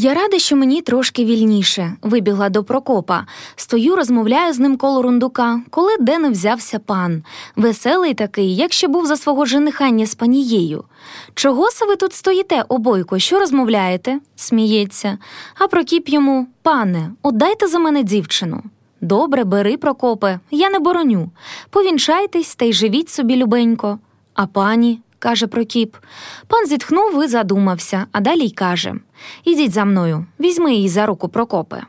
Я рада, що мені трошки вільніше, вибігла до Прокопа. Стою, розмовляю з ним коло рундука, коли де не взявся пан. Веселий такий, як ще був за свого женихання з панією. Чого се ви тут стоїте, обойко, що розмовляєте? сміється. А Прокіп йому пане, отдайте за мене дівчину. Добре, бери, Прокопе, я не бороню. Повінчайтесь та й живіть собі любенько. А пані, каже Прокіп. Пан зітхнув і задумався, а далі й каже Ідіть за мною, візьми її за руку, Прокопе.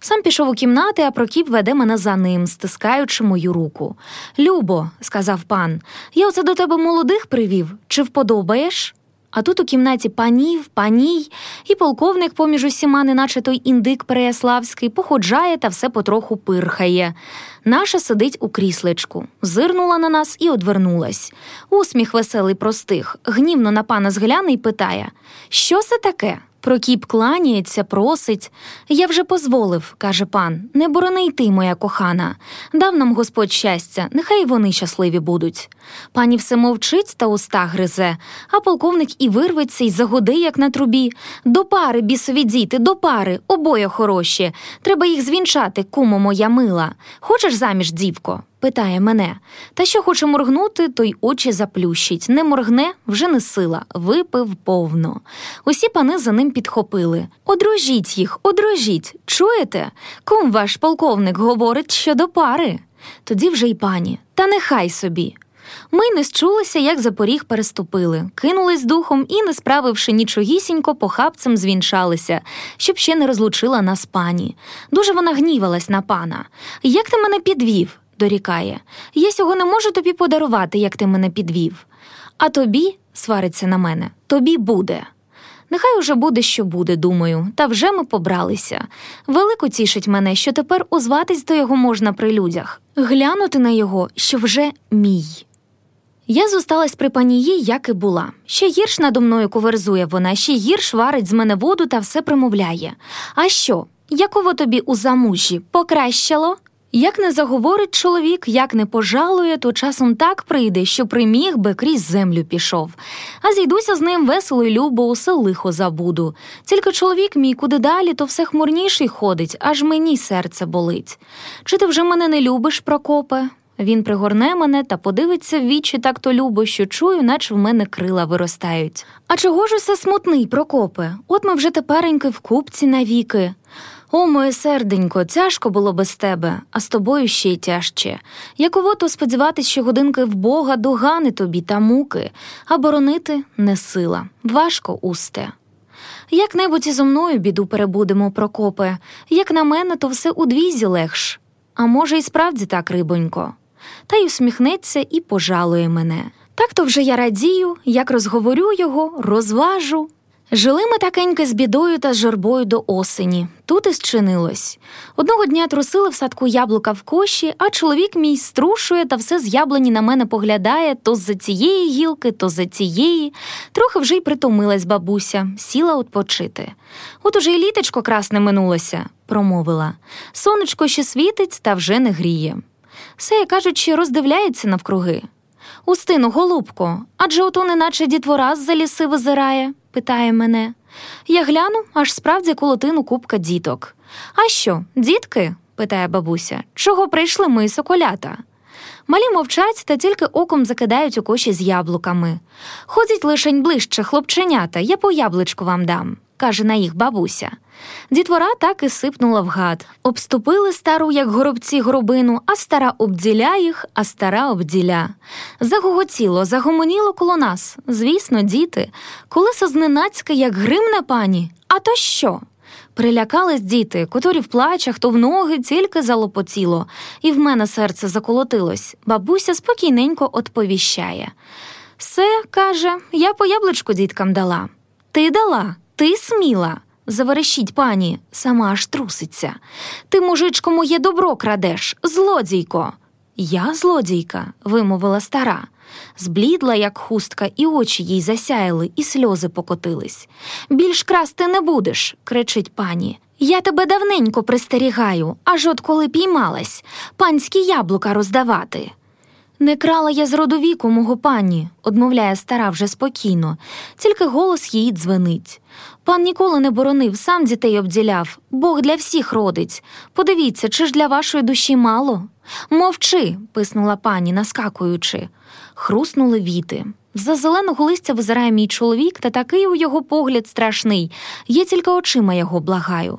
Сам пішов у кімнати, а Прокіп веде мене за ним, стискаючи мою руку. Любо, сказав пан, я оце до тебе молодих привів. Чи вподобаєш? А тут у кімнаті панів, паній, і полковник поміж усіма, неначе той індик Переяславський, походжає та все потроху пирхає. Наша сидить у кріслечку, зирнула на нас і одвернулась. Усміх веселий простих, гнівно на пана згляне й питає: Що це таке? Прокіп кланяється, просить. Я вже позволив, каже пан, не борони йти, моя кохана. Дав нам Господь щастя, нехай вони щасливі будуть. Пані все мовчить та уста гризе, а полковник і вирветься, й загуде, як на трубі. До пари, бісові діти, до пари, обоє хороші. Треба їх звінчати, кумо моя мила. Хочеш заміж, дівко? Питає мене. Та що хоче моргнути, то й очі заплющить. Не моргне вже не сила, випив повно. Усі пани за ним підхопили. Одружіть їх, одружіть. Чуєте? Кум ваш полковник говорить, що до пари. Тоді вже й пані, та нехай собі. Ми не счулися, як за поріг переступили, кинулись духом і, не справивши нічогісінько, похапцем звінчалися, щоб ще не розлучила нас пані. Дуже вона гнівалась на пана. Як ти мене підвів? Дорікає. Я сього не можу тобі подарувати, як ти мене підвів. А тобі, свариться на мене, тобі буде. Нехай уже буде, що буде, думаю, та вже ми побралися. Велико тішить мене, що тепер озватись до його можна при людях, глянути на його, що вже мій. Я зосталась при панії, як і була. Ще гірш надо мною коверзує вона, ще гірш варить з мене воду та все примовляє. А що, якого тобі у замужі покращало? Як не заговорить чоловік, як не пожалує, то часом так прийде, що приміг би крізь землю пішов. А зійдуся з ним весело й любо, усе лихо забуду. Тільки чоловік мій куди далі, то все хмурніший ходить, аж мені серце болить. Чи ти вже мене не любиш, Прокопе? Він пригорне мене та подивиться в вічі так то любо, що чую, наче в мене крила виростають. А чого ж усе смутний, Прокопе? От ми вже тепереньки в купці навіки. О, моє серденько, тяжко було без тебе, а з тобою ще й тяжче. Яково то сподіватись, що годинки в Бога догани тобі та муки, а боронити не сила. Важко усте. Як небудь і зо мною біду перебудемо, Прокопе, як на мене, то все удвізі легш. А може, і справді так, рибонько. Та й усміхнеться і пожалує мене. Так то вже я радію, як розговорю його, розважу. Жили ми такеньки з бідою та з журбою до осені. Тут і зчинилось. Одного дня трусили в садку яблука в коші, а чоловік мій струшує та все з яблуні на мене поглядає то з за цієї гілки, то за цієї. Трохи вже й притомилась бабуся, сіла відпочити. От уже й літочко красне минулося, промовила. Сонечко ще світить та вже не гріє. Все, кажучи, роздивляється навкруги. Устино, голубко, адже ото неначе дітвора з-за ліси визирає, питає мене. Я гляну, аж справді коло тину купка діток. А що, дітки? питає бабуся, чого прийшли ми соколята? Малі мовчать та тільки оком закидають у коші з яблуками. Ходіть лишень ближче, хлопченята, я по яблучку вам дам, каже на їх бабуся. Дітвора так і сипнула в сад. Обступили стару, як горобці, горобину, а стара обділя їх, а стара обділя. Загоготіло, загомоніло коло нас. Звісно, діти, коли зненацька, як гримне пані. А то що? Прилякались діти, котрі в плачах, то в ноги тільки залопотіло, і в мене серце заколотилось. Бабуся спокійненько отповіщає. Все, каже, я по яблучку діткам дала. Ти дала, ти сміла. Заверещіть, пані, сама аж труситься. Ти, мужичко, моє добро крадеш, злодійко. Я злодійка, вимовила стара. Зблідла, як хустка, і очі їй засяяли, і сльози покотились. Більш красти не будеш, кричить пані. Я тебе давненько пристерігаю, аж от коли піймалась, панські яблука роздавати. Не крала я з роду віку мого пані, одмовляє стара вже спокійно, тільки голос її дзвенить. Пан ніколи не боронив, сам дітей обділяв. Бог для всіх родить. Подивіться, чи ж для вашої душі мало? Мовчи, писнула пані, наскакуючи. Хруснули віти. За зеленого листя визирає мій чоловік, та такий у його погляд страшний. Я тільки очима його благаю.